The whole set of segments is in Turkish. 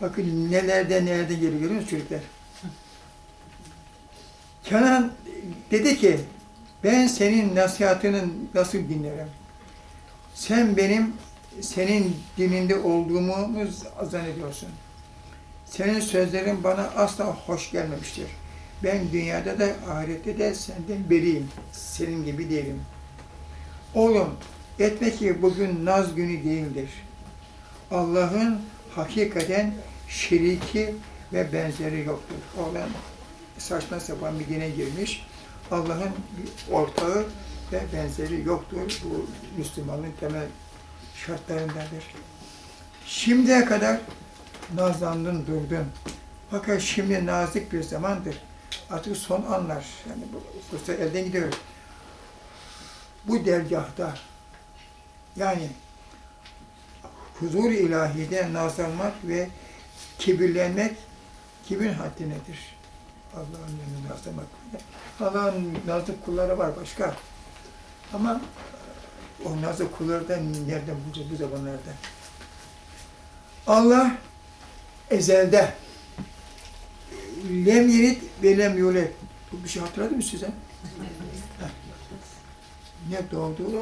Bakın nelerde nelerde geri görüyor musunuz çocuklar? Kenan dedi ki, ben senin nasihatını nasıl dinlerim? Sen benim senin dininde olduğumu zannediyorsun. Senin sözlerin bana asla hoş gelmemiştir. Ben dünyada da ahirette de senden beriyim. Senin gibi değilim. Oğlum, etme ki bugün naz günü değildir. Allah'ın hakikaten şeriki ve benzeri yoktur. Oğlan saçma sapan bir dine girmiş. Allah'ın ortağı ve benzeri yoktur. Bu Müslümanlığın temel şartlarındadır. Şimdiye kadar nazlandın, durdun. Fakat şimdi nazik bir zamandır. Artık son anlar. Yani bu fırsat elden gidiyor. Bu dergahta yani huzur ilahide nazlanmak ve kibirlenmek kimin haddi nedir? Allah'ın yanında nazlamak. Allah'ın nazlı kulları var başka. Ama o nazlı kulları da nereden bulacağız bu zamanlarda? Allah ezelde lem yerit ve lem yulet. Bu bir şey hatırladı mı size? Ne doğdu? Ne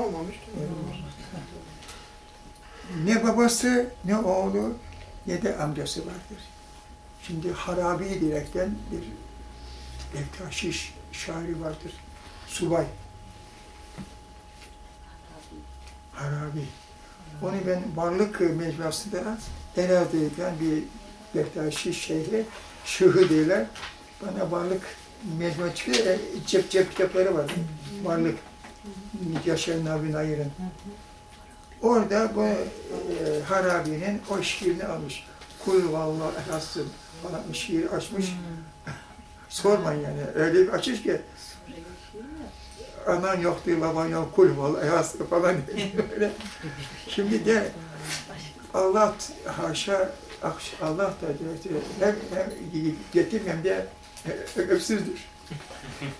babası, ne oğlu, ne de amcası vardır. Şimdi Harabi direkten bir Bektaşiş şairi vardır. Subay. Harabi. Onu ben varlık mecmuasında Elazığ'dan bir Bektaşiş şehri, Şıhı diyorlar. Bana varlık mecmua çıkıyor, e, cep cep kitapları var. Varlık. Yaşar Nabi Nayır'ın. Orada bu e, Harabi'nin o şiirini almış. Kul vallahi ehasın falan bir şiir açmış. Sormayın yani. Öyle bir açış ki anan yoktu, baban yok, kul vallahi ehasın falan böyle. Şimdi de Allah haşa Allah da hem, hem yetim hem de öksüzdür.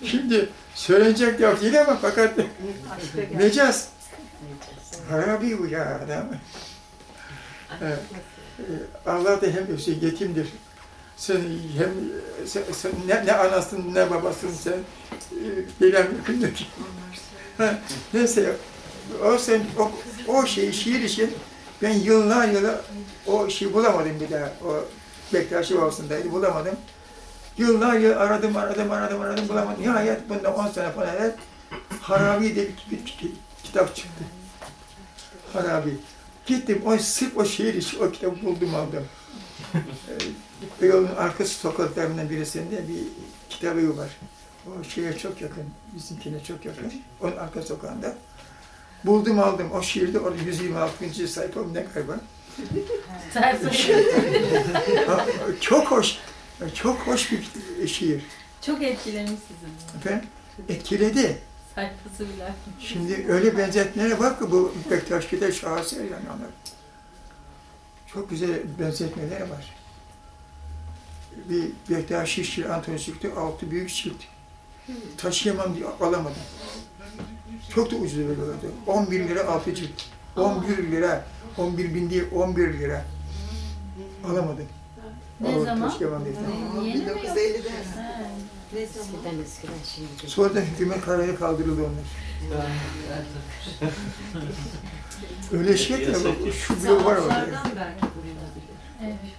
Şimdi söylenecek yok değil ama fakat mecaz. Harabi bu ya adam. Evet. Allah da hem öksüz, yetimdir. Sen hem sen, sen ne, ne anasın ne babasın sen bilen mümkün ki. Neyse o sen o, o şey şiir için ben yıllar yıla o şeyi bulamadım bir daha. O Bektaşi Babası'ndaydı bulamadım. Yıllar yıl aradım aradım aradım aradım bulamadım. Nihayet bundan 10 sene falan evvel Harabi diye bir, bir, bir kitap çıktı. Harabi. Gittim o sırf o şiir için o kitabı buldum aldım. ee, yolun arka sokaklarından birisinde bir kitabı var. O şeye çok yakın, bizimkine çok yakın. Onun arka sokağında. Buldum aldım. O şiirde orada 126. sayfa ne galiba. çok hoş. Çok hoş bir şiir. Çok etkilemiş sizi. Efendim? Etkiledi sayfası bile. Şimdi öyle benzetmeleri var ki bu Bektaşki'de şahıslar yani onlar. Çok güzel benzetmeleri var. Bir Bektaşi şiir antolojisi altı büyük çift. Taşıyamam diye alamadım. Çok da ucuz veriyordu. 11 lira altı cilt. 11 lira. 11 bin değil 11 lira. Alamadım. Ne Alamadım. zaman? Taşıyamam diye. Yeni mi? 1950'de. Ne zaman? Eskiden eskiden şimdi. Sonra da hükümet karaya kaldırıldı onlar. Öyle şey ki bak, şu bile var orada. Zaaflardan.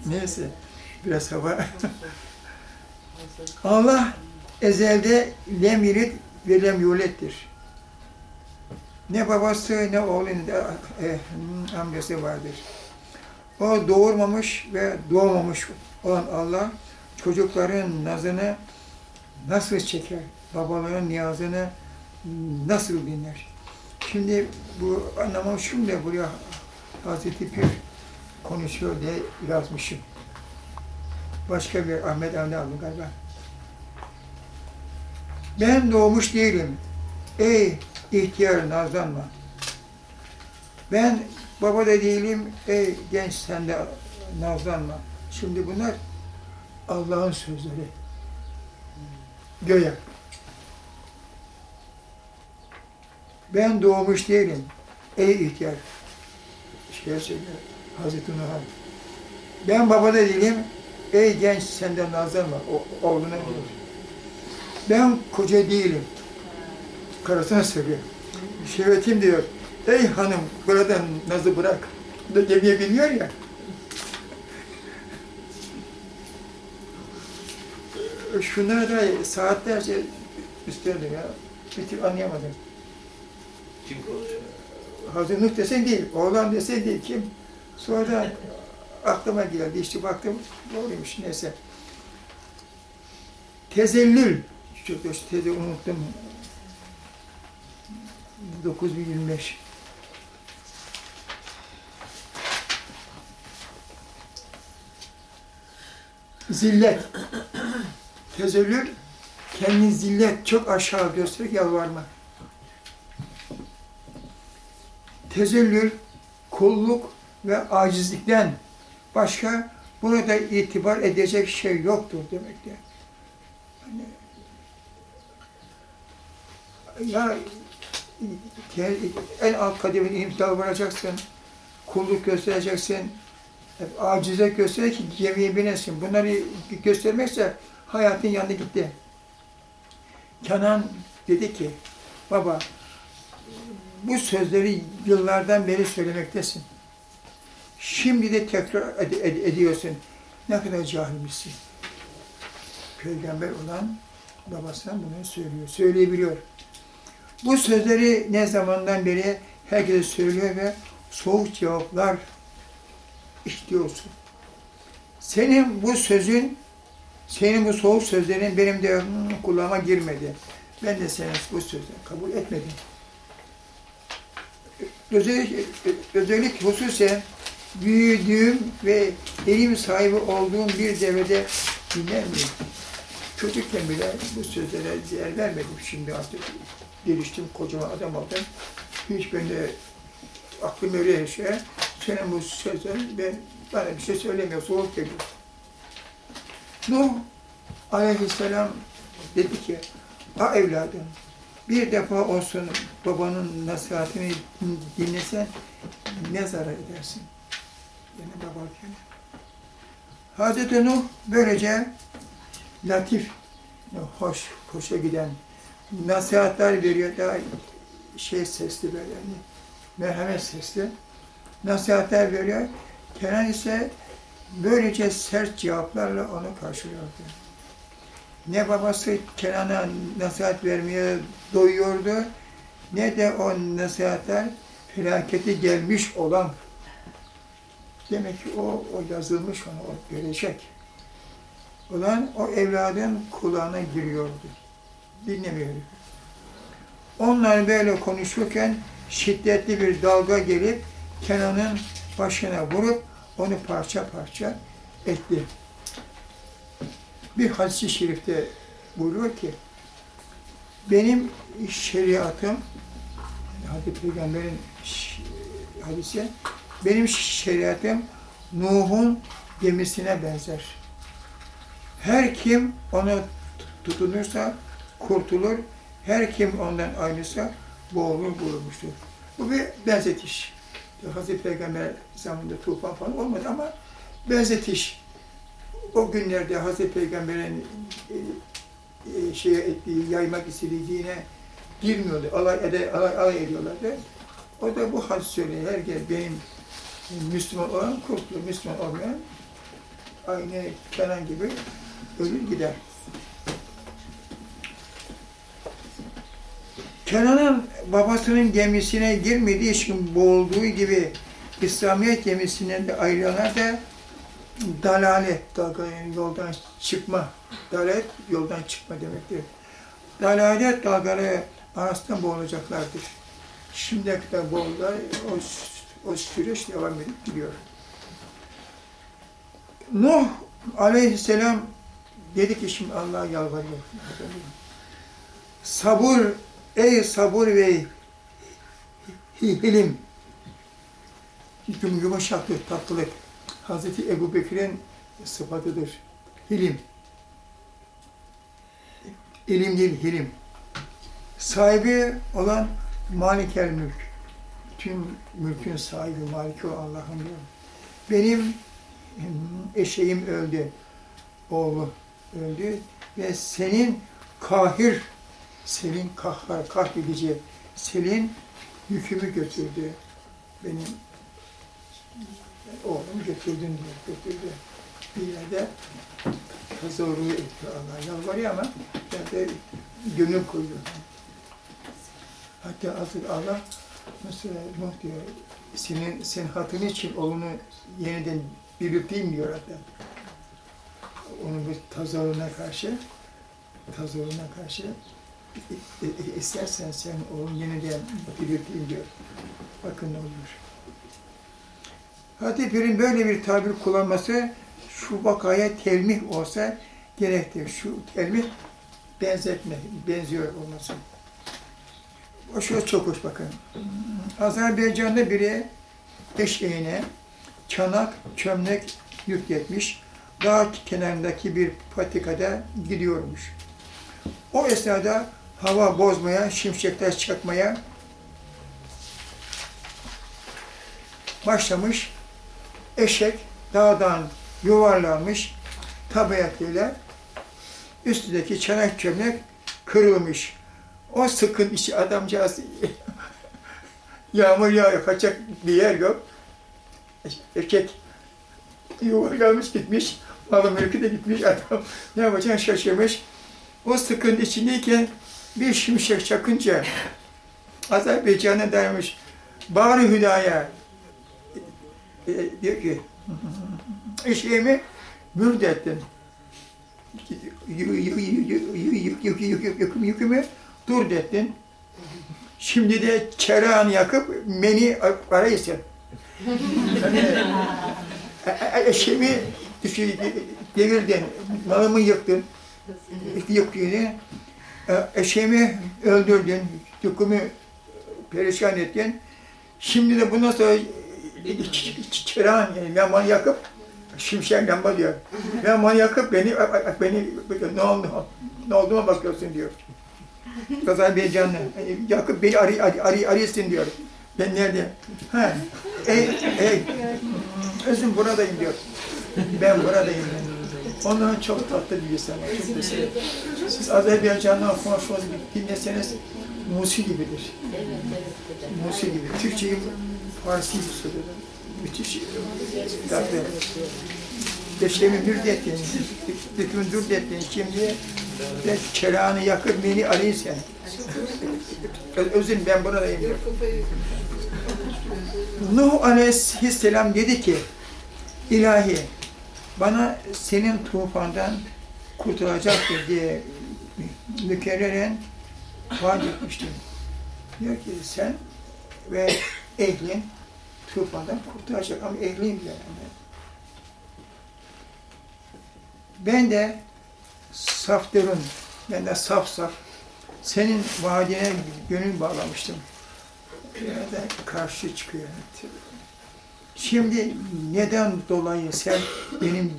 Neyse, biraz hava. Allah ezelde lem yirit ve lem yulettir. Ne babası ne oğlu ne de eh, amcası vardır. O doğurmamış ve doğmamış olan Allah çocukların nazını nasıl çeker? Babaların niyazını nasıl dinler? Şimdi bu anlamam da buraya Hazreti Pir konuşuyor diye yazmışım. Başka bir Ahmet Avni aldım galiba. Ben doğmuş değilim. Ey ihtiyar nazlanma. Ben baba da değilim. Ey genç sen de nazlanma. Şimdi bunlar Allah'ın sözleri. Göğe. Ben doğmuş değilim. Ey ihtiyar. Şeye söylüyor. Hazreti Nuh'a. Ben baba da değilim. Ey genç senden nazlanma. O, oğluna diyor. Ben koca değilim. Karısına söylüyor. Şevetim diyor. Ey hanım buradan nazı bırak. Bu Da gemiye biniyor ya. Şunlara da saatlerce üstlerdi ya. Bir türlü anlayamadım. Kim konuşuyor? Hazır Nuh desen değil, oğlan desen değil kim? Sonra aklıma geldi, işte baktım doğruymuş neyse. Tezellül, çok da tezi unuttum. 925. Zillet. Tezellül, kendini zillet çok aşağı göstererek yalvarma. tezellül, kulluk ve acizlikten başka burada itibar edecek şey yoktur demektir. Yani, ya en alt kademin imtihanı varacaksın, kulluk göstereceksin, acize göstererek ki gemiye binesin. Bunları göstermekse hayatın yanına gitti. Kenan dedi ki, baba bu sözleri yıllardan beri söylemektesin. Şimdi de tekrar ed- ed- ediyorsun. Ne kadar cahilmişsin. Peygamber olan babasına bunu söylüyor, söyleyebiliyor. Bu sözleri ne zamandan beri herkese söylüyor ve soğuk cevaplar istiyorsun. Senin bu sözün, senin bu soğuk sözlerin benim de kulağıma girmedi. Ben de senin bu sözleri kabul etmedim özellik, özellik hususen büyüdüğüm ve ilim sahibi olduğum bir devrede dinler miyim? Çocukken bile bu sözlere değer vermedim. Şimdi artık geliştim, kocaman adam oldum. Hiç ben de aklım öyle yaşıyor. Senin bu sözlerin ben, bana bir şey söylemiyor, soğuk geliyor. Nuh aleyhisselam dedi ki, ha evladım, bir defa olsun babanın nasihatini dinlesen ne zarar edersin? Yani babarken. Hazreti Nuh böylece latif, hoş, hoşa giden nasihatler veriyor. Daha şey sesli böyle yani merhamet sesli nasihatler veriyor. Kenan ise böylece sert cevaplarla onu karşılıyordu. Ne babası Kenan'a nasihat vermeye doyuyordu, ne de o nasihatler felaketi gelmiş olan, demek ki o, o yazılmış ona, o görecek olan o evladın kulağına giriyordu. Dinlemiyordu. Onlar böyle konuşurken şiddetli bir dalga gelip Kenan'ın başına vurup onu parça parça etti bir hadis-i şerifte buyuruyor ki benim şeriatım Hazreti Peygamber'in hadisi benim şeriatım Nuh'un gemisine benzer. Her kim ona tutunursa kurtulur. Her kim ondan ayrılırsa boğulur vurulmuştur. Bu bir benzetiş. Hazreti Peygamber zamanında tufan falan olmadı ama benzetiş o günlerde Hazreti Peygamber'in e, e, şeye ettiği, yaymak istediği dine girmiyordu. Alay, ede, alay, alay ediyorlardı. O da bu hadis söylüyor. Herkes benim Müslüman olan kurtulur, Müslüman olmayan aynı Kenan gibi ölür gider. Kenan'ın babasının gemisine girmediği için boğulduğu gibi İslamiyet gemisinden de ayrılanlar da dalalet, yoldan çıkma, dalalet yoldan çıkma demektir. Dalalet dalgaları arasında boğulacaklardır. Şimdiye kadar boğuldular, o, o süreç devam edip gidiyor. Nuh aleyhisselam dedi ki şimdi Allah'a yalvarıyor. Sabır, ey sabır ve hilim. Yum- Yumuşaklık, tatlılık. Hazreti Ebu Bekir'in sıfatıdır. Hilim. İlim değil, hilim. Sahibi olan Malik el Mülk. tüm mülkün sahibi, maliki o Allah'ım diyor. Benim eşeğim öldü, oğlu öldü ve senin kahir, senin kahhar, kahredici, senin yükümü götürdü. Benim oğlumu götürdün diyor, götürdü. Bir yerde tazarruğu etti Allah. Yalvarıyor ama yerde gönül koyuyor. Hatta artık Allah mesela Nuh diyor, senin, senin hatırın için oğlunu yeniden dirilteyim diyor hatta. Onun bu tazarruğuna karşı, tazarruğuna karşı istersen sen oğlun yeniden dirilteyim diyor. Bakın ne oluyor. Hadi Pir'in böyle bir tabir kullanması şu vakaya telmih olsa gerektir. Şu telmih benzetme, benziyor olması. O şu çok hoş bakın. Azerbaycan'da biri eşeğine çanak, çömlek yükletmiş. Dağ kenarındaki bir patikada gidiyormuş. O esnada hava bozmaya, şimşekler çakmaya başlamış. Eşek dağdan yuvarlanmış tabiatıyla üstündeki çanak çömlek kırılmış. O sıkın işi adamcağız yağmur yağıyor, kaçacak bir yer yok. Erkek yuvarlanmış gitmiş, malı mülkü de gitmiş adam. Ne yapacağını şaşırmış. O sıkın içindeyken bir şimşek çakınca Azerbaycan'a dayanmış. Bari Hüdaya e, diyor ki eşeğimi mürd ettin. Yükümü dur ettin. Şimdi de çerağını yakıp beni para isen. Eşeğimi devirdin, malımı yıktın, yıktığını, eşeğimi öldürdün, yükümü perişan ettin. Şimdi de bundan sonra çırağın yani lambanı yakıp şimşek lamba diyor. Lambanı yakıp beni beni ne oldu ne olduğuma bakıyorsun diyor. Azerbaycanlı yakıp beni arı arı arı arıyorsun diyor. Ben nerede? Ha. Ey ey özüm buradayım diyor. Ben buradayım ben. Ondan çok tatlı bir insan var. Çok güzel. Siz Azerbaycan'dan konuşmanızı dinleseniz Musi gibidir. Musi gibi. Türkçeyi Farsi gibi söylüyorum. Müthiş. Tatlı. Deşlemi mürdettin, hükmün dürdettin. Şimdi de çerağını yakıp beni arayın sen. Özün ben buradayım. Nuh aleyhisselam dedi ki, ilahi bana senin tufandan kurtulacaktır diye mükerreren vaat etmiştim. Diyor ki sen ve ehlin tufandan kurtulacak ama ehliyim diyor. Yani. Ben de saftırın, ben de saf saf senin vaadine gönül bağlamıştım. Yine karşı çıkıyor. Şimdi neden dolayı sen benim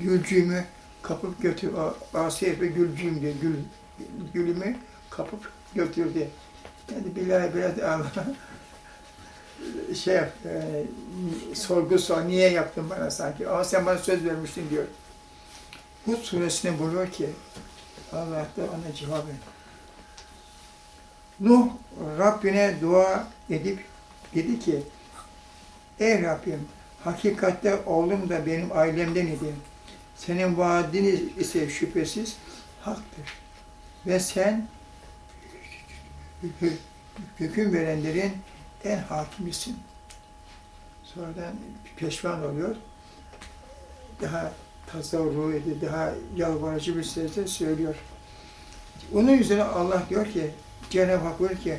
gülcüğümü kapıp götür, Asiye ve gülcüğüm diye gül, gülümü kapıp götürdü. Yani billahi biraz şey yap, e, sorgu sor, niye yaptın bana sanki? Ama sen bana söz vermiştin diyor. Bu suresine buluyor ki Allah da ona cevabı. Nuh Rabbine dua edip dedi ki Ey Rabbim hakikatte oğlum da benim ailemden idi. Senin vaadin ise şüphesiz haktır. Ve sen hüküm verenlerin en hakimisin. Sonradan peşman oluyor. Daha tasavvuru ediyor, daha yalvarıcı bir sesle söylüyor. Onun üzerine Allah diyor ki, Cenab-ı Hak diyor ki,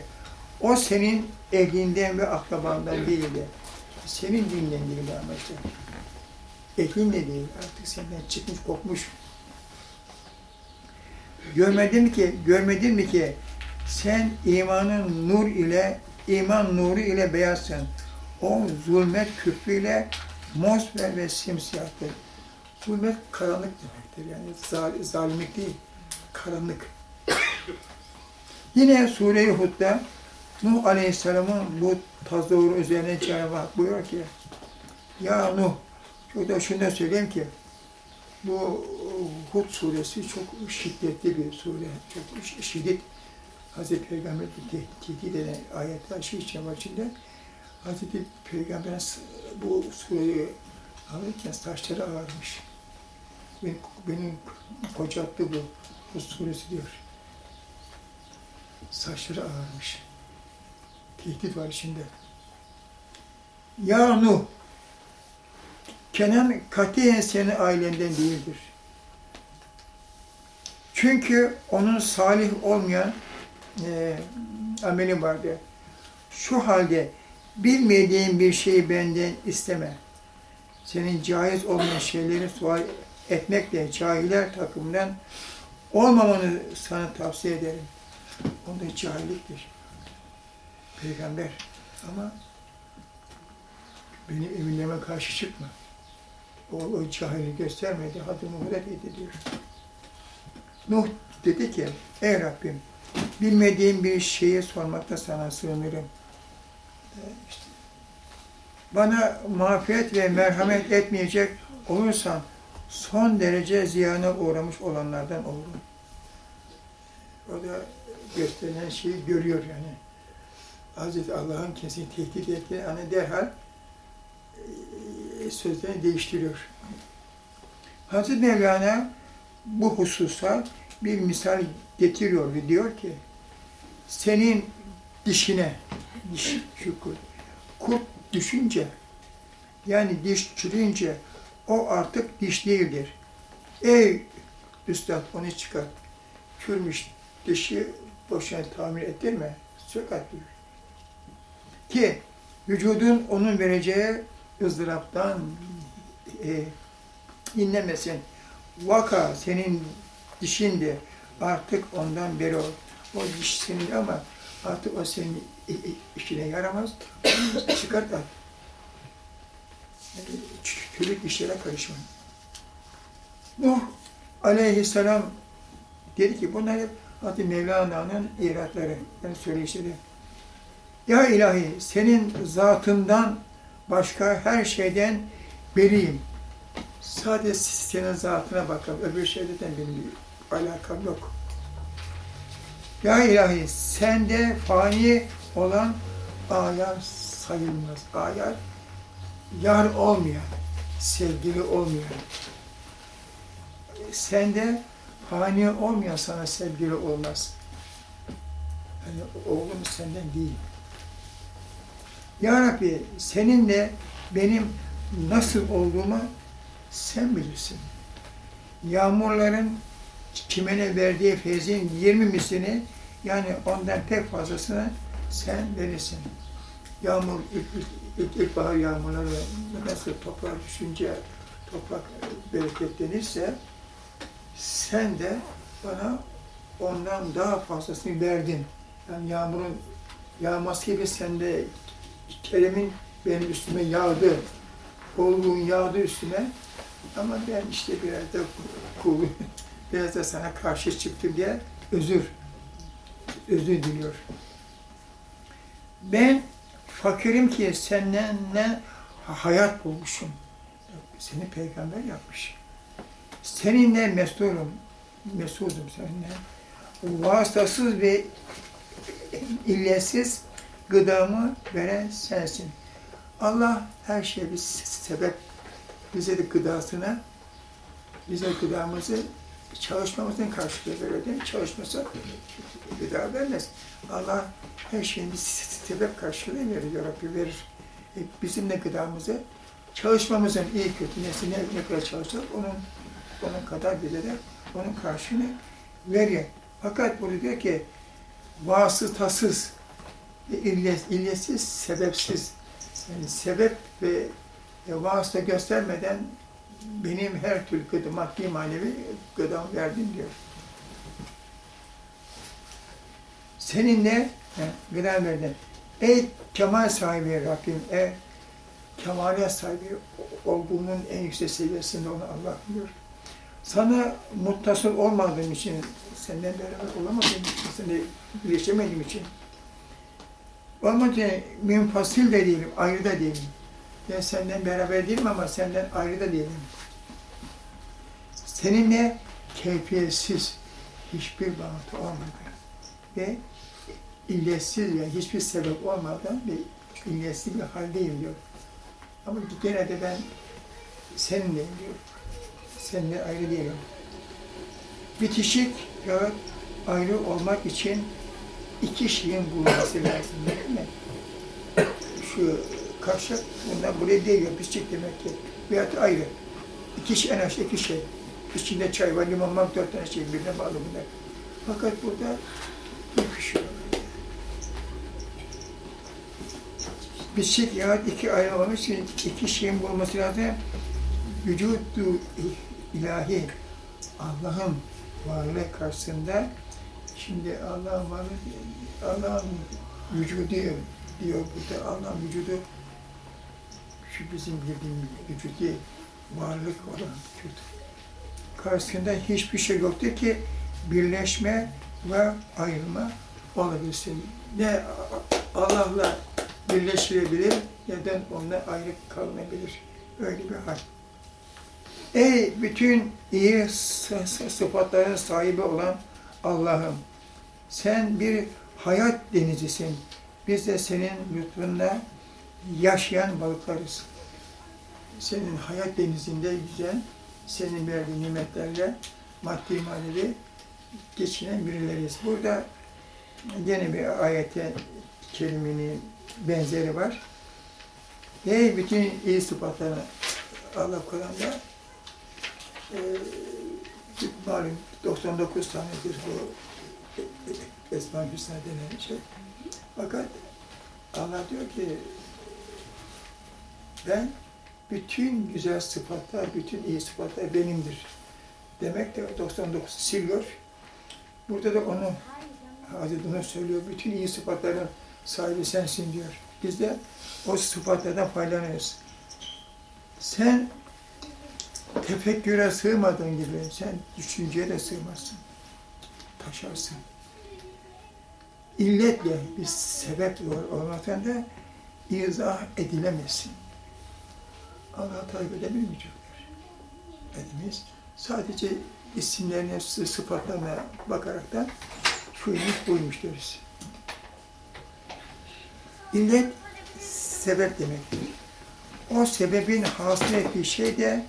o senin ehlinden ve akrabandan değildi. Senin dininden değildi ama işte. Ehlin de değil, artık senden çıkmış, kopmuş. Görmedin mi ki, görmedin mi ki sen imanın nur ile, iman nuru ile beyazsın. O zulmet küfrüyle mosver ve simsiyahtır. Zulmet karanlık demektir. Yani zal, zalimlik değil, karanlık. Yine Sure-i Hud'da Nuh Aleyhisselam'ın bu tazdoğru üzerine Cenab-ı Hak buyuruyor ki Ya Nuh, şurada şunu da söyleyeyim ki bu Hud suresi çok şiddetli bir sure. Çok şi- şiddet Hazreti Peygamber te- tehdit eden ayetler şey için var içinde. Hazreti Peygamber bu sureyi alırken saçları ağarmış. Benim, benim kocattı bu. Bu suresi diyor. Saçları ağarmış. Tehdit var içinde. Ya Nuh, Kenan katiyen senin ailenden değildir. Çünkü onun salih olmayan e, ameli vardı. Şu halde bilmediğin bir şeyi benden isteme. Senin caiz olmayan şeyleri sual etmekle cahiller takımından olmamanı sana tavsiye ederim. Onda cahilliktir. Peygamber ama benim emirlerime karşı çıkma. O, o cahili göstermedi. Hadi Nuh'a dedi diyor. Nuh dedi ki, ey Rabbim bilmediğim bir şeyi sormakta sana sığınırım. Ee, işte, bana mağfiret ve merhamet etmeyecek olursan son derece ziyana uğramış olanlardan olurum. O da gösterilen şeyi görüyor yani. Hazreti Allah'ın kesin tehdit ettiği hani derhal e, sözlerini değiştiriyor. Hazreti Mevlana bu hususa bir misal getiriyor ve diyor ki senin dişine diş şu kurt, düşünce yani diş çürüyünce o artık diş değildir. Ey üstad onu çıkar. Çürümüş dişi boşuna tamir ettirme. Sök diyor. Ki vücudun onun vereceği ızdıraptan e, inlemesin. Vaka senin dişindi. Artık ondan beri ol. O diş senin ama artık o senin işine yaramaz. Çıkart at. Çürük işlere karışma. Nuh aleyhisselam dedi ki bunlar hep Hazreti Mevlana'nın iratları, yani söyleyişleri. Ya ilahi senin zatından başka her şeyden beriyim. Sadece senin zatına bakalım. Öbür şeylerden benim bir alakam yok. Ya ilahi sende fani olan ayar sayılmaz. Ayar yar olmayan, sevgili olmayan. Sende fani olmayan sana sevgili olmaz. Yani oğlum senden değil. Ya Rabbi seninle benim nasıl olduğumu sen bilirsin. Yağmurların kimene verdiği feyzin 20 mislini yani ondan pek fazlasını sen verirsin. Yağmur, ilk, ilk, ilk, ilkbahar yağmurları nasıl toprağa düşünce toprak bereketlenirse sen de bana ondan daha fazlasını verdin. Yani yağmurun yağması gibi sen de kerimin benim üstüme yağdı. Bolluğun yağdı üstüme. Ama ben işte biraz da kul, biraz da sana karşı çıktım diye özür, özür diliyor. Ben fakirim ki senden ne hayat bulmuşum. Seni peygamber yapmış. Seninle mesulum, mesudum seninle. Vasıtasız ve illetsiz gıdamı veren sensin. Allah her şeye bir sebep bize de gıdasını, bize gıdamızı çalışmamızın karşılığı veriyor değil? Çalışmasa gıda vermez. Allah her şeyin bir sebep karşılığı veriyor, Rabbi verir. E, bizim de gıdamızı çalışmamızın iyi kötü nesi ne, ne kadar çalışsak onun onun kadar bize de onun karşılığını veriyor. Fakat burada diyor ki vasıtasız, illet, illetsiz, sebepsiz. Yani sebep ve e, vasıta göstermeden benim her türlü gıda, maddi manevi gıdamı verdin diyor. Seninle he, gıda verdin. Ey kemal sahibi Rabbim, ey kemale sahibi olduğunun en yüksek seviyesinde onu Allah biliyor. Sana muttasıl olmadığım için, senden beraber olamadığım için, seni birleşemediğim için Olmadı münfasil de değilim, ayrı da değilim. Ben senden beraber değilim ama senden ayrı da değilim. Seninle keyfiyetsiz hiçbir bağıntı olmadı. Ve illetsiz yani hiçbir sebep olmadan bir illetsiz bir haldeyim diyor. Ama gene de ben seninleyim diyor. Seninle ayrı değilim. Bitişik yahut ayrı olmak için iki şeyin bulunması lazım değil mi? Şu kavşak bundan buraya değiyor, bitişik demek ki. Veyahut ayrı. İki şey, en aşağı iki şey. İçinde çay var, limon var, dört tane şey birbirine bağlı bunlar. Fakat burada var. Bitişik yahut iki ayrı olmak için iki şeyin bulunması lazım. Vücudu ilahi, Allah'ın varlığı karşısında şimdi Allah'ın varlığı, Allah'ın vücudu diyor burada, Allah'ın vücudu şu bizim bildiğimiz vücut değil, varlık olan vücut. Karşısında hiçbir şey yoktur ki birleşme ve ayrılma olabilsin. Ne Allah'la birleşilebilir da onunla ayrı kalınabilir. Öyle bir hal. Ey bütün iyi sı- sı- sıfatların sahibi olan Allah'ım, sen bir hayat denizisin. Biz de senin lütfunla yaşayan balıklarız. Senin hayat denizinde yüzen, senin verdiğin nimetlerle maddi manevi geçinen birileriyiz. Burada yine bir ayete kelimenin benzeri var. Ey bütün iyi sıfatları Allah Kur'an'da e, malum 99 tanedir bu Esma-ı Hüsna denen şey. Fakat Allah diyor ki ben bütün güzel sıfatlar, bütün iyi sıfatlar benimdir. Demek de 99 siliyor. Burada da onu Hazreti söylüyor. Bütün iyi sıfatların sahibi sensin diyor. Biz de o sıfatlardan faydalanıyoruz. Sen tefekküre sığmadığın gibi sen düşünceye de sığmazsın. Taşarsın. İlletle bir sebep olmaktan da izah edilemezsin. Edebilir mi çocuklar? Edemeyiz. Sadece isimlerine, sı- sıfatlarına bakaraktan şuymuş buymuş deriz. İllet sebep demektir. O sebebin hasıl ettiği şey de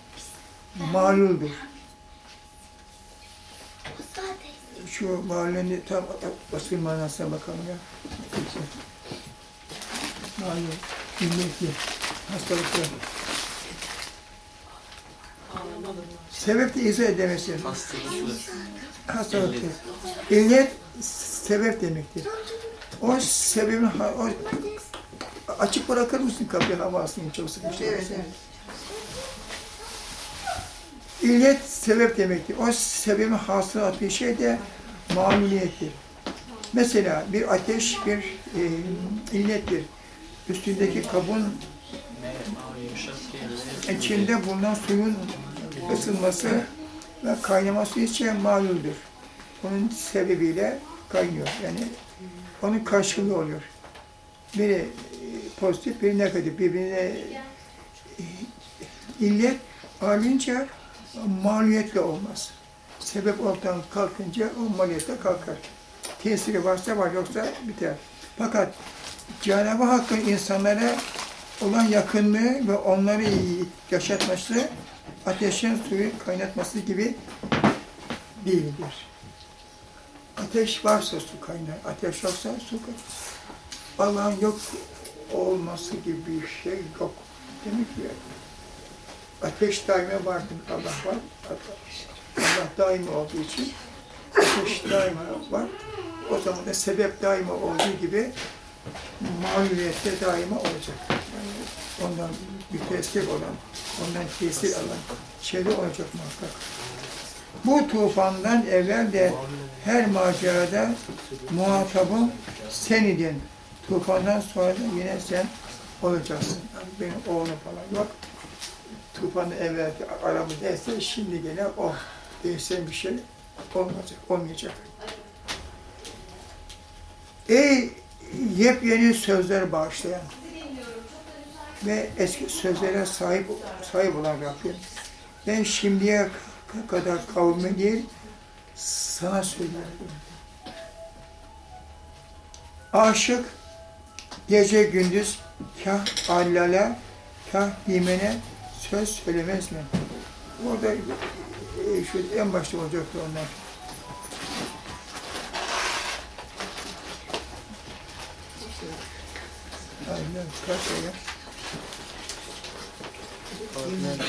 maluldur. Şu mahallenin tam asıl manasına bakalım ya. Malul, illetli, hastalıklı. Sebep de izah edemezsin. Hastalıklı. İllet sebep demektir. O sebebin o açık bırakır mısın kapıyı hava alsın çok sıkıştı. Evet, evet. İllet sebep demektir. O sebebin hasıl ettiği şey de maliyettir. Mesela bir ateş bir e, illettir. Üstündeki kabın içinde bulunan suyun ısınması ve kaynaması için maluldür. Onun sebebiyle kaynıyor. Yani onun karşılığı oluyor. Biri e, pozitif, biri negatif. Birbirine e, illet alınca maliyetle olmaz. Sebep ortadan kalkınca o maliyetle kalkar. Tesiri varsa var yoksa biter. Fakat Cenab-ı Hakk'ın insanlara olan yakınlığı ve onları yaşatması ateşin suyu kaynatması gibi değildir. Ateş varsa su kaynar, ateş yoksa su kaynar. Allah'ın yok olması gibi bir şey yok. Demek ki ateş daima vardır, Allah var. Allah daima olduğu için ateş daima var. O zaman da sebep daima olduğu gibi mağlubiyette daima olacak. Yani ondan müteessir olan, ondan tesir alan şeyler olacak muhakkak. Bu tufandan evvel de her macerada muhatabım sen idin. Tufandan sonra da yine sen olacaksın. Yani benim oğlum falan yok. Tufanın evvelki aramız neyse şimdi gene o. Değişen bir şey olmayacak, olmayacak. Ey yepyeni sözler bağışlayan ve eski sözlere sahip sahip olan Rabbim. Ben şimdiye kadar kavme değil, sana söylüyorum. Aşık gece gündüz kah allale, kah dimene söz söylemez mi? Orada e, şu en başta olacaktı onlar. Aynen, kaç öyle?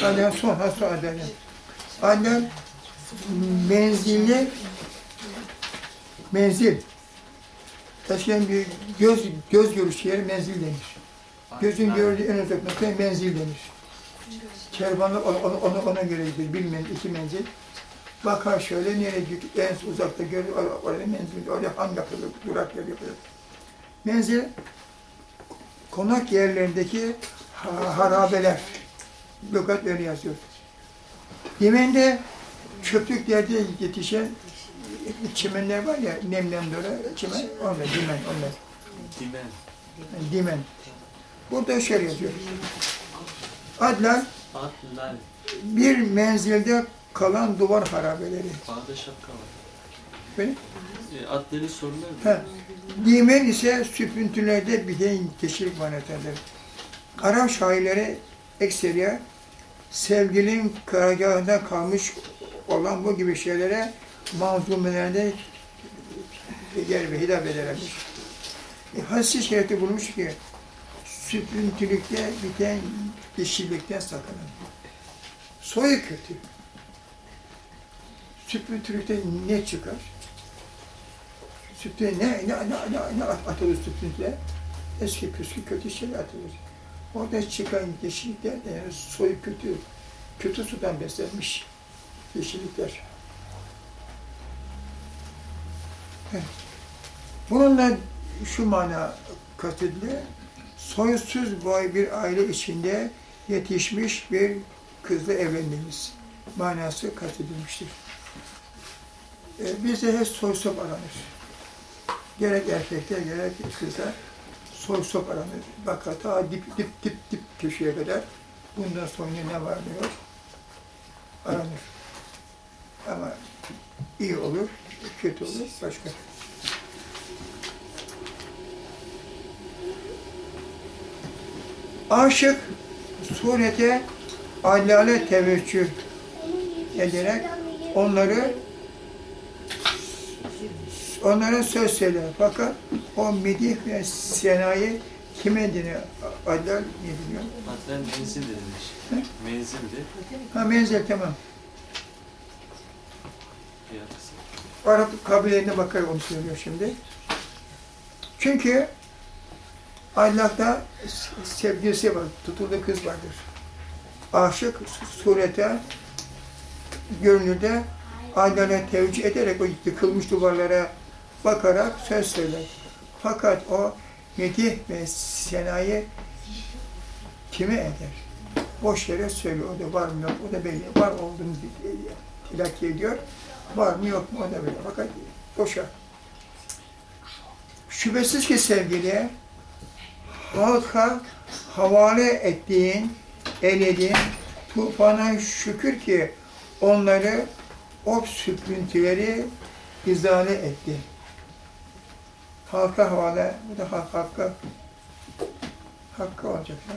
Adem son, ha son Adem. Adem menzilli, menzil. Eskiden bir göz, göz görüşü yeri menzil denir. Gözün gördüğü en uzak noktaya menzil denir. Kervanlar ona, ona, ona, ona göre gidiyor. Bir menzil, iki menzil. Bakar şöyle nereye gidiyor, en uzakta görüyor, or- orada menzil, orada han yapılır, durak yer yapılır. Menzil, konak yerlerindeki ha- harabeler. Lukat öyle yazıyor. Yemen'de çöplüklerde yetişen çimenler var ya, nemlen dolu çimen, onlar, dimen, onlar. Dimen. Dimen. Burada şöyle yazıyor. Adlan. Bir menzilde kalan duvar harabeleri. Bağda şapka var. Benim? E, Atların soruları Ha. Dimen ise süprüntülerde biten kişilik manasındadır. Arap şairleri ekseriye sevgilinin karargahında kalmış olan bu gibi şeylere manzumelerinde yer ve hitap ederlermiş. E, Hadis-i şerifte bulmuş ki süprüntülükte biten dişilikten sakının. Soyu kötü. Süprüntülükte ne çıkar? Sütte ne, ne, ne, ne, ne at- atılır süprüntle? Eski püskü kötü şeyler atılır. Orada çıkan yeşillikler de yani soyu kötü, kötü sudan beslenmiş yeşillikler. Heh. Bununla şu mana kastediliyor. Soysuz boy bir aile içinde yetişmiş bir kızla evlenmeniz manası kastedilmiştir. E, bizde hep soy sop aranır. Gerek erkekler gerek kızlar soy sop aranır. Bak ta dip dip dip dip köşeye kadar bundan sonra ne var ne yok aranır. Ama iyi olur, kötü olur, başka. Aşık surete allale teveccüh ederek onları onlara söz söyler. Fakat o midih ve senayı kime deniyor? Allal ne deniyor? Atlar menzil denilmiş. Menzildi. Ha menzil tamam. Arap kabilelerine bakarak onu söylüyor şimdi. Çünkü Allah'ta sevgilisi var, tutulduğu kız vardır. Aşık surete, görünürde Allah'a tevcih ederek o yıkılmış duvarlara bakarak söz söyler. Fakat o medih ve senayı kime eder? Boş yere söylüyor. O da var mı yok, o da belli. Var olduğunu telakki ediyor. Var mı yok mu o da belli. Fakat boşa. Şüphesiz ki sevgili, halka havale ettiğin, elediğin tufana şükür ki onları o süprüntüleri izale etti. Halka havale, bu da hak, hakka, hakka olacak ya.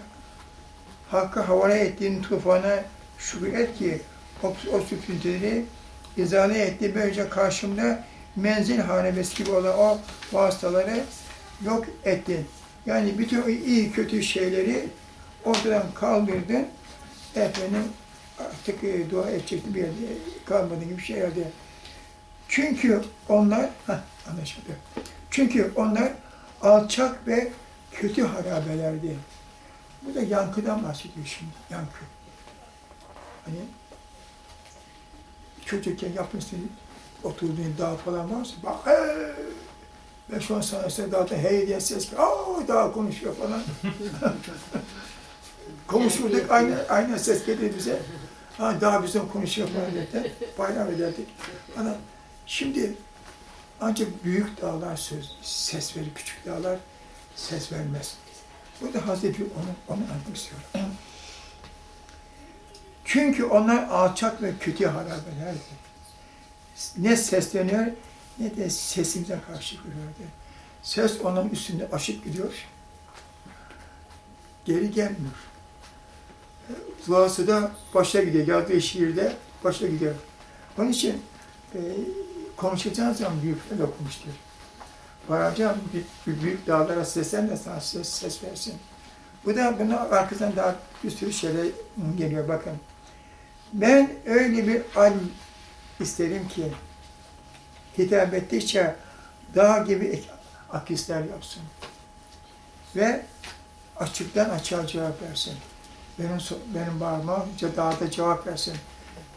Hakka havale ettiğin tufana şükür et ki o, o süprüntüleri izale etti. Böylece karşımda menzil hanebesi gibi olan o vasıtaları yok ettin. Yani bütün iyi kötü şeyleri ortadan kaldırdın. Efendim artık e, dua edecekti bir yerde kalmadı gibi şeylerde. Çünkü onlar, heh, anlaşıldı. Çünkü onlar alçak ve kötü harabelerdi. Bu da yankıdan bahsediyor şimdi, yankı. Hani çocukken yapmışsın, oturduğun dağ falan varsa, bak hey! Ben şu an sana size dağda hey diye ses ki, aa dağ konuşuyor falan. Konuşurduk, aynı, aynı ses gelir bize. Ha dağ bizden konuşuyor falan derken, bayram ederdik. Ana, şimdi ancak büyük dağlar söz, ses verir, küçük dağlar ses vermez. Bu da Hazreti onu, onu anlatmak istiyorum. Çünkü onlar alçak ve kötü harabelerdi. Ne sesleniyor ne de sesimize karşı geliyordu. Ses onun üstünde aşıp gidiyor. Geri gelmiyor. Duası da başa gidiyor. Yazdığı şiirde başa gidiyor. Onun için e, konuşacağın zaman büyükler okumuş diyor. Varacağım büyük, büyük dağlara seslen de sana ses, ses versin. Bu da bunun arkasından daha bir sürü şeyler geliyor bakın. Ben öyle bir al isterim ki hitap ettikçe dağ gibi akisler yapsın. Ve açıktan açığa cevap versin. Benim, benim bağırmam dağda cevap versin.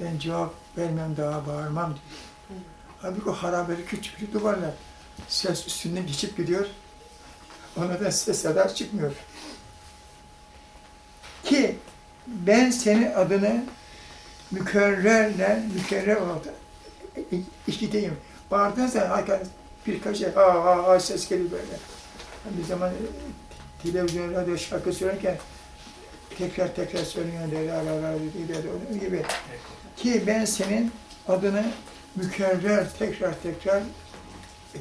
Ben cevap vermem dağa bağırmam diyor. Halbuki o harabeli küçük küçük duvarlar. Ses üstünden geçip gidiyor. Ona da ses kadar çıkmıyor. Ki ben senin adını mükerrerle, mükerrer olarak da işiteyim. Bağırdığın zaman arkadaş birkaç şey ha ha ha ses geliyor böyle. Bir zaman e, televizyon, radyo şarkı söylerken tekrar tekrar söylüyor de la la la dedi de onun gibi. Ki ben senin adını mükerrer tekrar tekrar e,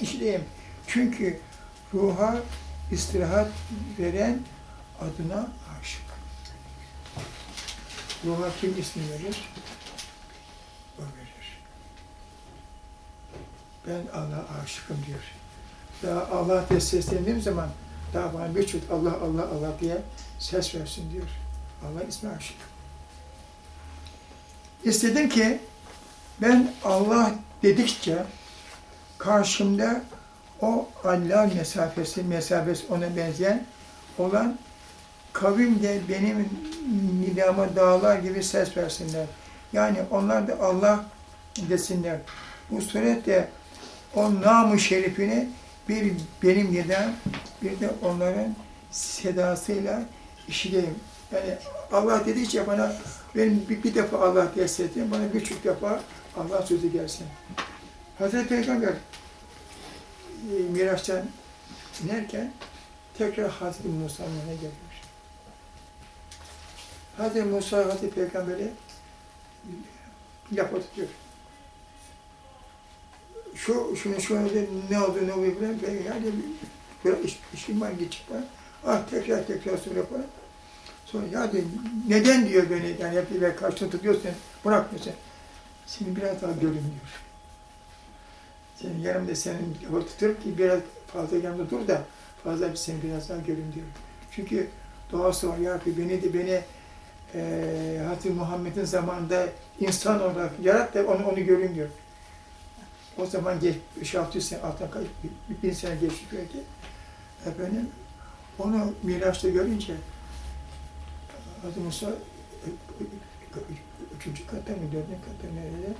işiteyim. Çünkü ruha istirahat veren adına aşık. Ruha kim ismi verir? O verir. Ben Allah'a aşıkım diyor. Daha Allah diye seslendiğim zaman daha bana bir çocuk Allah Allah Allah diye ses versin diyor. Allah ismi aşık. İstedim ki ben Allah dedikçe karşımda o Allah mesafesi, mesafesi ona benzeyen olan kavim de benim nidama dağlar gibi ses versinler. Yani onlar da Allah desinler. Bu surette o namı şerifini bir benim nidam, bir de onların sedasıyla işiteyim. Yani Allah dedikçe bana benim bir, bir defa Allah diye sesleneyim, bana birçok defa Allah sözü gelsin. Hazreti Peygamber e, Miraç'tan inerken tekrar Hazreti Musa'nın yanına geliyor. Hazreti Musa Hazreti Peygamber'e laf tutuyor. Şu, şunu şu anda ne oldu ne oluyor falan, ben yani böyle iş, işim var geçip var. Ah tekrar tekrar söyle falan. Sonra ya diyor, neden diyor beni yani hep bir karşına tutuyorsun, bırakmıyorsun. Seni biraz daha görün diyor. Senin yanımda senin tutuyorum ki biraz fazla yanımda dur da fazla bir seni biraz daha görün diyor. Çünkü doğası var ya Rabbi beni de beni e, Hazreti Muhammed'in zamanında insan olarak yarat da onu, onu görün diyor. O zaman geç, 5-600 sene, altına kaç, bin sene geçti belki. Efendim, onu Miraç'ta görünce Hazreti Musa e, üçüncü katta mı, dördüncü katta nerede?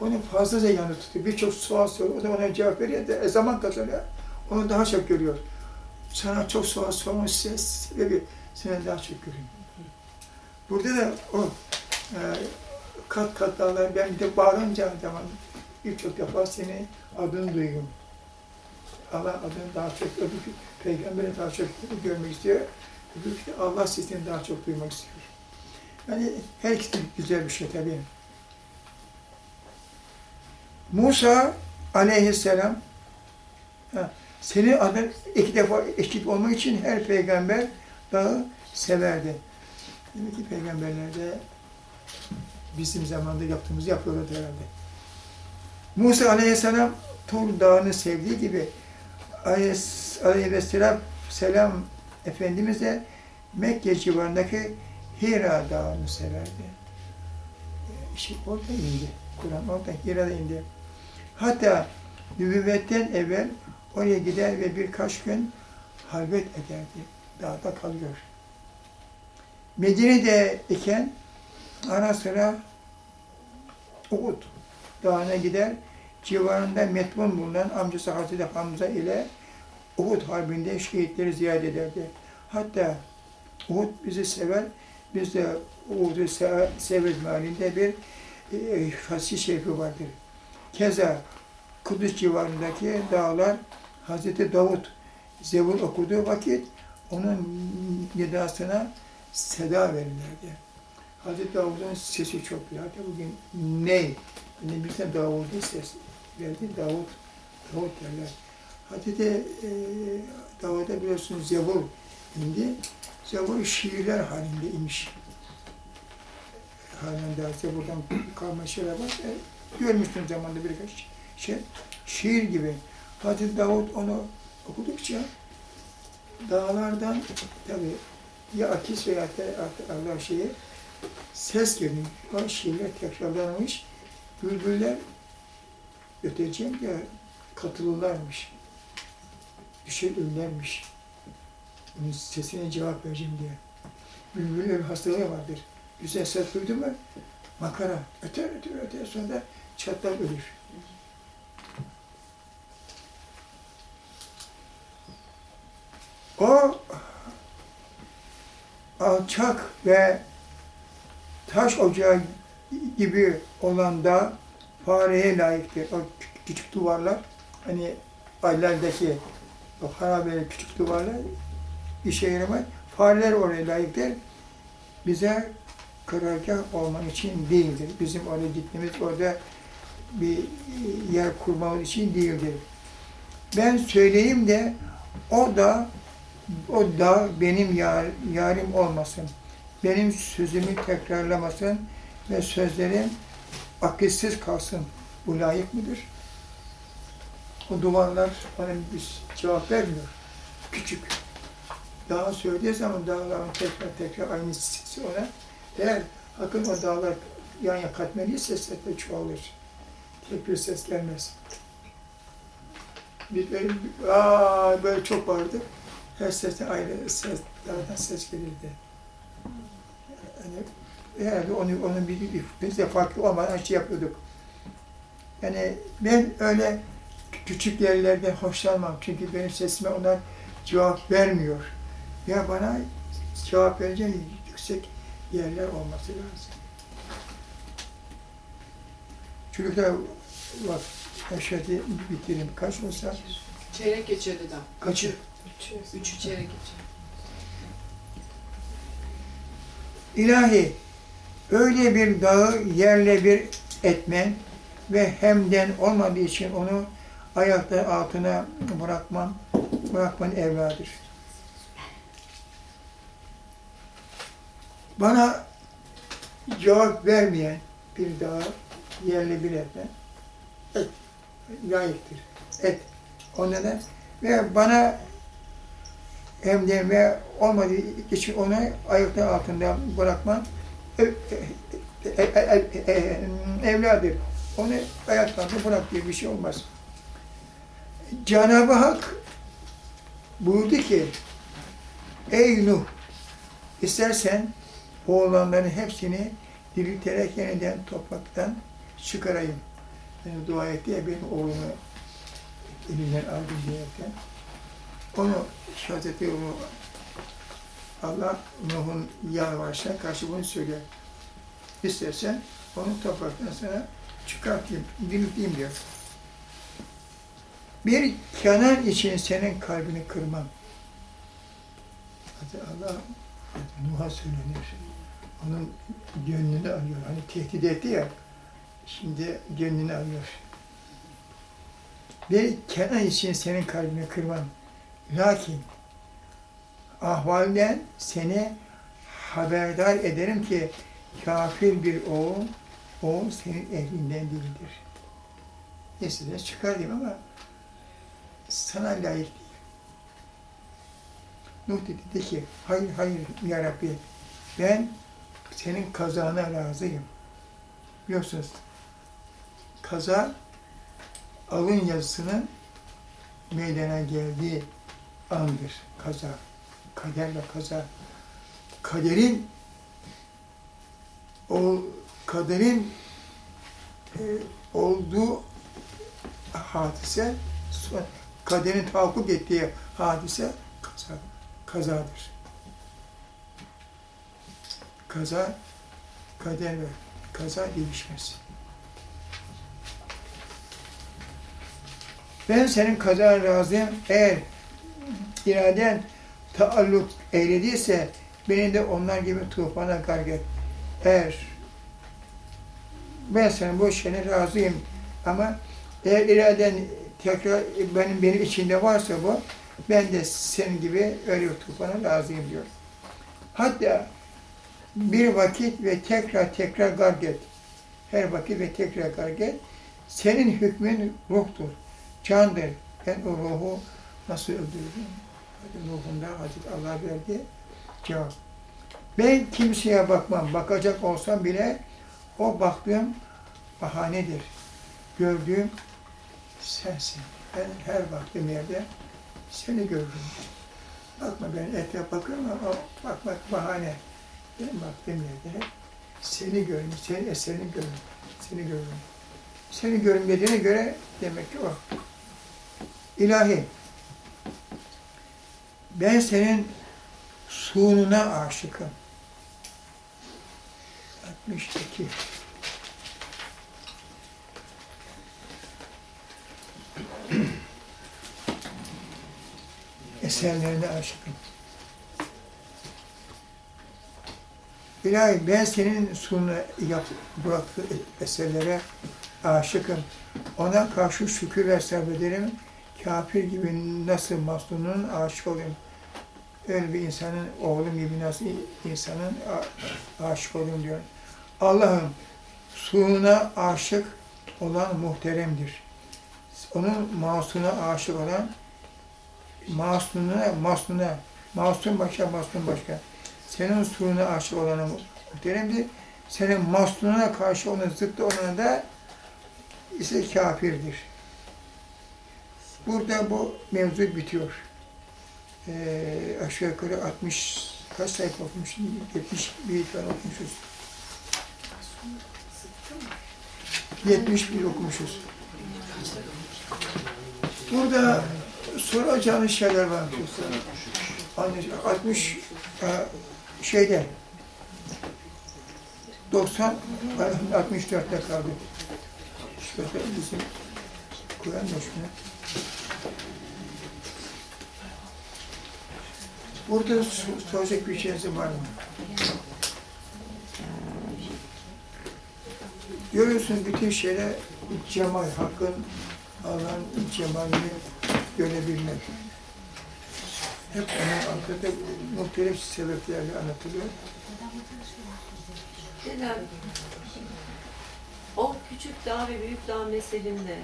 Onu fazlaca yanı tutuyor. Birçok sual soruyor. O da ona cevap veriyor da e, zaman kazanıyor. Onu daha çok görüyor. Sana çok sual sorma ses sebebi seni daha çok görüyor. Burada da o e, kat kat dağlar, ben bir de bağırınca zaman birçok defa seni adını duyuyorum. Allah adını daha çok, öbür peygamberi daha çok görmek istiyor. Öbür Allah sesini daha çok duymak istiyor. Yani her ikisi güzel bir şey tabii. Musa aleyhisselam ha, senin adın iki defa eşit olmak için her peygamber dağı severdi. Demek ki peygamberler de bizim zamanda yaptığımızı yapıyorlar herhalde. Musa aleyhisselam Tur dağını sevdiği gibi Aleyhis- aleyhisselam selam Efendimiz de Mekke civarındaki Hira dağını severdi. İşte orada indi. Kur'an orada Hira'da indi. Hatta nübüvvetten evvel oraya gider ve birkaç gün halvet ederdi. Dağda kalıyor. Medine'de iken ara sıra Uhud dağına gider. Civarında metbun bulunan amcası Hazreti Hamza ile Uhud Harbi'nde şehitleri ziyaret ederdi. Hatta Uhud bizi sever, biz de Uhud'u se- severiz mealinde bir e, hassi şerifi vardır. Keza Kudüs civarındaki dağlar Hazreti Davut Zebur okuduğu vakit onun nidasına seda verirlerdi. Hazreti Davud'un sesi çok. Hatta bugün ney? Yani bir tane Davud'un ses verdi. Davud, Davud derler. Hazreti e, Davud'a biliyorsunuz Zebur indi. Zebur şiirler halinde imiş. Halen daha Zebur'dan kalma şeyler var. E, görmüştüm zamanda birkaç şey. Şiir gibi. Hazreti Davud onu okudukça dağlardan tabi ya akis veya da Allah şeyi ses geliyor. O şiirler tekrarlanmış. Bülbüller öteceğim ya katılılarmış. Düşerlermiş. Onun sesine cevap vereceğim diye. Bülbülün bir hastalığı vardır. Güzel ses duydu mu makara öter öter öter sonra çatlar ölür. O alçak ve taş ocağı gibi olan da fareye layıktır. O kü- küçük duvarlar, hani aylardaki o harabeli küçük duvarlar işe yaramaz. Fareler oraya layıktır. Bize karargah olman için değildir. Bizim oraya gittiğimiz orada bir yer kurmamız için değildir. Ben söyleyeyim de o da o da benim yar, yarim olmasın. Benim sözümü tekrarlamasın ve sözlerim akılsız kalsın. Bu layık mıdır? O duvarlar bana bir cevap vermiyor. Küçük. Daha söylediği zaman dağların tekrar tekrar aynı sesi ona. Eğer hakikaten o dağlar yan yana katmeriyse sesler çoğalır. Tek bir ses gelmez. Bir böyle, aa, böyle çok vardı. Her sesten ayrı ses, dağdan ses gelirdi. Yani herhalde onu, onun bir, biz de farklı olmadan şey yapıyorduk. Yani ben öyle küçük yerlerden hoşlanmam. Çünkü benim sesime onlar cevap vermiyor. Ya bana cevap vereceğin yüksek yerler olması lazım. Çocuklar bak aşağıda bitireyim. Kaç olsa Çeyrek geçiyor dedem. kaçı? Üçü çeyrek geçiyor. İlahi öyle bir dağı yerle bir etmen ve hemden olmadığı için onu ayakta altına bırakman, bırakman evladır. Bana cevap vermeyen bir dağı yerle bir etmen et, layıktır. Et. Ondan da ve bana hemden ve olmadığı için onu ayakta altında bırakman ev, e, e, e, e, e, evladır. Onu ayaklarında bırak diye bir şey olmaz. Cenab-ı Hak buyurdu ki Ey Nuh istersen oğlanların hepsini dirilterek yeniden topraktan çıkarayım. Yani dua etti ya benim oğlumu elinden aldım diyerekten. Onu Hazreti Nuh Allah Nuh'un yalvarışına karşı bunu söylüyor. İstersen onu topraktan sana çıkartayım, dirilteyim diyor. Bir kenar için senin kalbini kırmam. Hazreti Allah Nuh'a söylenir. Onun gönlünü alıyor. Hani tehdit etti ya, şimdi gönlünü alıyor. Bir kenar için senin kalbini kırmam. Lakin ahvalden seni haberdar ederim ki kafir bir oğul, oğul senin ehlinden değildir. Neyse çıkar diyeyim ama sana layık değil. Nuh dedi ki, hayır hayır ya Rabbi, ben senin kazana razıyım. Biliyorsunuz, kaza alın yazısının meydana geldiği andır kaza. Kaderle kaza. Kaderin o kaderin e, olduğu hadise kaderin tahakkuk ettiği hadise kaza, kazadır. Kaza kader ve kaza değişmez. Ben senin kazana razıyım. Eğer iraden taalluk eylediyse beni de onlar gibi tufana gark et. Eğer ben senin bu işine razıyım ama eğer iraden tekrar benim benim içinde varsa bu ben de senin gibi öyle tufana razıyım diyor. Hatta bir vakit ve tekrar tekrar gark et. Her vakit ve tekrar gark et. Senin hükmün ruhtur, candır. Ben o ruhu nasıl öldürdüm? Ruhunda Hazreti Allah verdi cevap. Ben kimseye bakmam. Bakacak olsam bile o baktığım bahanedir. Gördüğüm sensin. Ben her baktığım yerde seni görürüm. Bakma ben etrafa bakıyorum ama bakmak bahane. Benim baktığım yerde seni görürüm, senin eserini görürüm, seni görürüm. Seni görürüm dediğine göre demek ki o. İlahi, ben senin sununa aşıkım. 62. Eserlerine aşıkım. İlahi ben senin sununa yap, bıraktığı eserlere aşıkım. Ona karşı şükür ve sabrederim. Kafir gibi nasıl Masnun'un aşık olayım. Öyle bir insanın, oğlum gibi nasıl insanın aşık olayım diyor. Allah'ım suuna aşık olan muhteremdir. Onun masuna aşık olan masnuna, masnuna, masum başka, masnun başka. Senin suuna aşık olana muhteremdir. Senin masnuna karşı onun zıttı olana da ise kafirdir. Burada bu mevzu bitiyor. Ee, aşağı yukarı 60 kaç sayfa okumuşuz? 70 bir tane okumuşuz. 71 okumuşuz. Burada soracağınız şeyler var. Anlayacak. 60 e, şeyde 90 64'te kaldı. Şöyle bizim Kur'an da Burada so- soracak bir şeyiniz var mı? Görüyorsunuz bütün şeyler cemal, hakkın Allah'ın cemalini görebilmek. Hep onun arkada muhtelif sebeplerle anlatılıyor. Dedem, o küçük dağ ve büyük dağ meselinde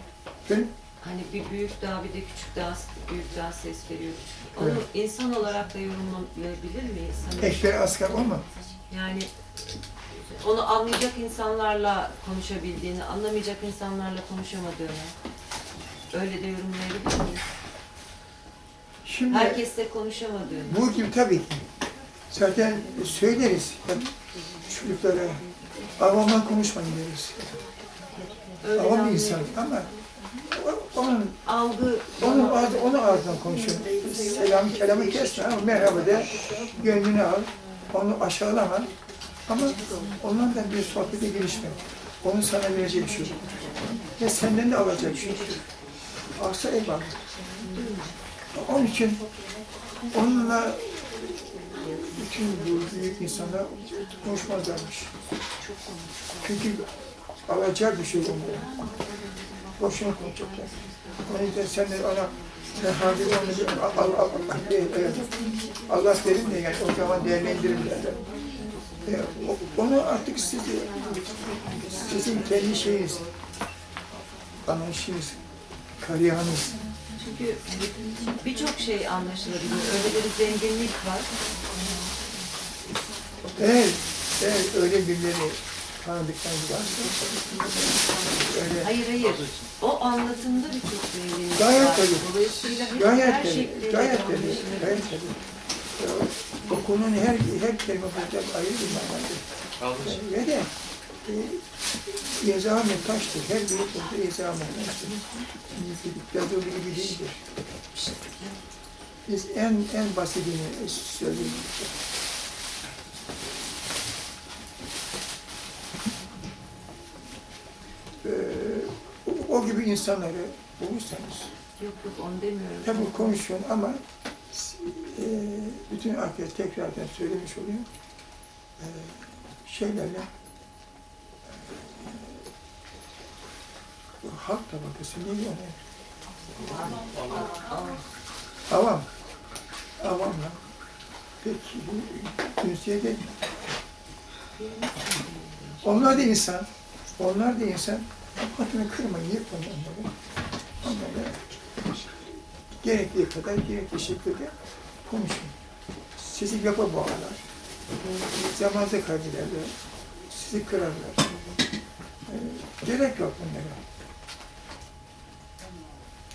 Ben hani bir büyük dağ bir de küçük dağ, büyük dağ ses veriyor. Onu Evet. insan olarak da yorumlayabilir miyiz? Hani Askar o mu? yani onu anlayacak insanlarla konuşabildiğini, anlamayacak insanlarla konuşamadığını öyle de yorumlayabilir miyiz? Şimdi Herkesle konuşamadığını. bu gibi tabii ki. Zaten söyleriz hep çocuklara. Avamdan konuşmayın deriz. Avam bir insan ama onun Algı Onu, ağzı, onu ağzından konuşuyor. Selam, kelamı kesme ama merhaba de, gönlünü al, onu aşağılama. Ama ondan da bir sohbete girişme. Onun sana vereceği bir şey yok. Ve senden de alacak bir şey yok. Alsa eyvallah. Onun için onunla bütün bu büyük insanlar konuşmazlarmış. Çünkü alacak bir şey onlara. Boşuna konuşacaklar. O yüzden sen de ona sen harcı onu bir al, al, al, e, e, Allah verin de yani o zaman değerlendirin derler. E, onu artık siz, sizin kendi şeyiniz, anlayışınız, kariyanız. Çünkü birçok şey anlaşılabiliyor. Öyle bir zenginlik var. Eğer, eğer öyle birileri varsa, öyle Hayır hayır. O anlatımda birçok zenginlik Gayet tabii. Dolayısıyla Gayet her şekliyle gayet de tabii, gayet tabii. O konunun her, her kelime burada ayrı bir. Ablacığım. Ve de e, izah muhtaçtır. Her bir konuda izah muhtaçtır. Yazılı gibi değildir. Biz en en basitini söyleyeyim. Ee, o, o gibi insanları bulursanız, Yok yok onu demiyorum. tabii konuşun ama e, bütün herkes tekrardan söylemiş oluyor. E, şeylerle e, halk tabakası ne ne? Avam. Avamla. Peki cinsiyete onlar da insan. Onlar da insan. Hatını kırmayın, yapmayın onları. Onlara gerektiği kadar, gerektiği şekilde konuşun. Sizi yapa bağlar. Zamanınızı kaybederler. Sizi kırarlar. Ee, gerek yok bunlara.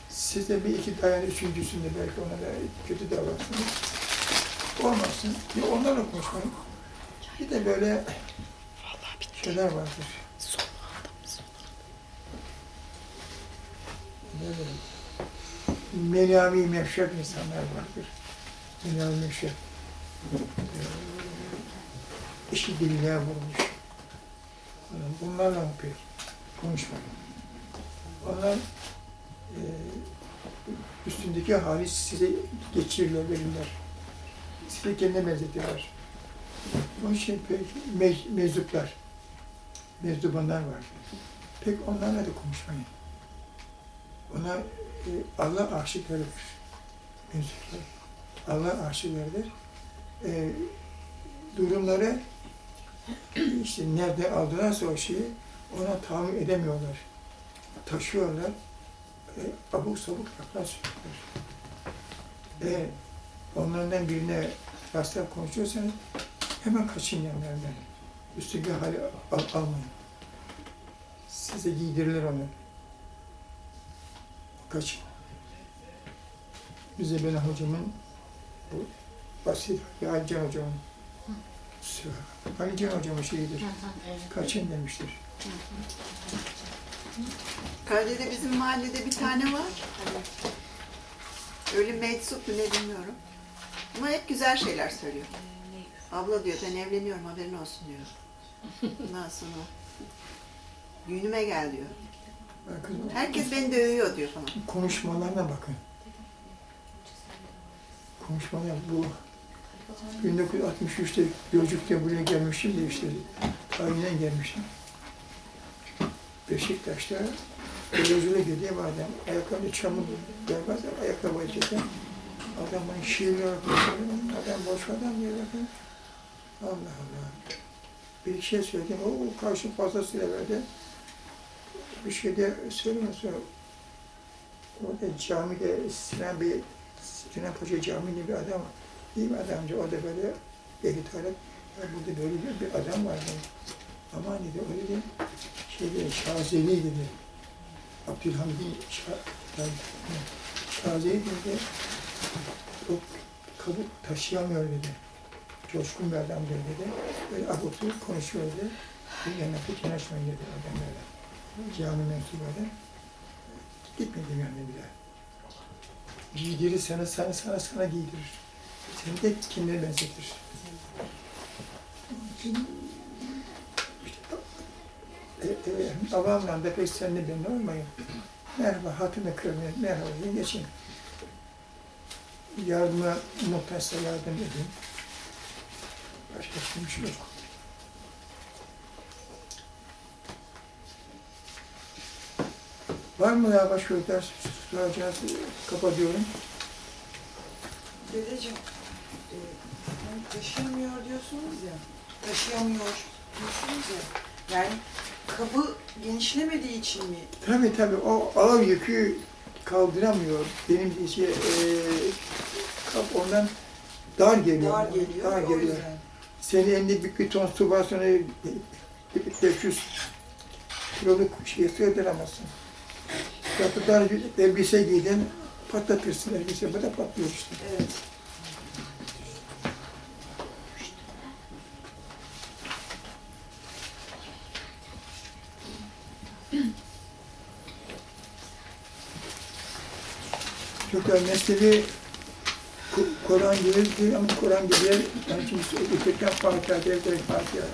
Siz de bir iki dayan üçüncüsünde belki ona da kötü davranırsınız. Olmasın. Bir onlarla konuşmayın. Bir de böyle şeyler vardır. Böyle menami mevşek insanlar vardır. Menami mevşek. Ee, işi diline vurmuş. Bunlarla pek konuşmayın. Onlar e, üstündeki hali size geçirirler, verirler. Size kendine benzetiyorlar. Onun için pek mec, meczuplar, mezdubanlar var. Pek onlarla da konuşmayın. Ona e, Allah aşıklarıdır. Meczuplar. Allah aşıklarıdır. E, durumları işte nerede aldılarsa o şeyi ona tahammül edemiyorlar. Taşıyorlar. E, abuk sabuk laflar söylüyorlar. E, onlardan birine rastlar konuşuyorsanız hemen kaçın yanlarından. Üstündeki hali al, almayın. Size giydirilir onu. Kaçın. Bize benim hocamın bu basit Ali Can hocamın Ali Can hocamın şeyidir. Kaçın demiştir. Karadede bizim mahallede bir tane var. Öyle meczup mu ne bilmiyorum. Ama hep güzel şeyler söylüyor. Abla diyor ben evleniyorum haberin olsun diyor. Ondan sonra düğünüme gel diyor. Bakın, Herkes beni dövüyor diyor falan. konuşmalarına bakın. Konuşmalar bu 1963'te Gölcük'te buraya gelmişim de işte tayinen gelmişim. Beşiktaş'ta televizyona gidiyor adam. Ayakkabı çamur gelmez ayakkabı açacak. Adam bana şiirler okuyor. Adam boş adam diyor bakın. Allah Allah. Bir şey söyledim. O karşı fazlasıyla verdi. Bir şey de söylemiyor sonra. Orada camide Sinan Bey, Sinan Paşa Camii'nde bir adam var. İyi bir adamcı. O da böyle ehli talep. Ya burada böyle bir, bir adam var dedi. Aman dedi, o dedi, şey dedi, Şazeli dedi. Abdülhamid'in Şa- Şazeli dedi, o kabuk taşıyamıyor dedi. Coşkun bir adamdır dedi. Böyle abutu konuşuyor dedi. Bir yanına pek yanaşmayın dedi adam. Cami yani bir daha. Giydirir sana, sana, sana, sana giydirir. Seni de kendine benzetir. İşte, e, e, da pek seninle benimle olmayın. Merhaba, hatunu kırmayın, merhaba diye geçin. Yardıma muhtaçsa yardım edin. Başka bir şey yok. Var mı daha başka bir ders soracağız? Kapatıyorum. Dedeciğim, e, taşıyamıyor diyorsunuz ya, taşıyamıyor diyorsunuz ya, yani kabı genişlemediği için mi? Tabii tabii o ağır yükü kaldıramıyor. Benim şey, e, kap ondan dar geliyor. Dar geliyor, Dar geliyor. Senin elinde bir, bir ton su var sonra 500 kiloluk şey sığdıramazsın. Bir elbise giydin, patlatırsın elbise, da patlıyor işte. Evet. Çocuklar mesleği Ku- Kur'an gibi, ama Kur'an gibi, yani şimdi okurken Fatiha, Devlet Fatiha.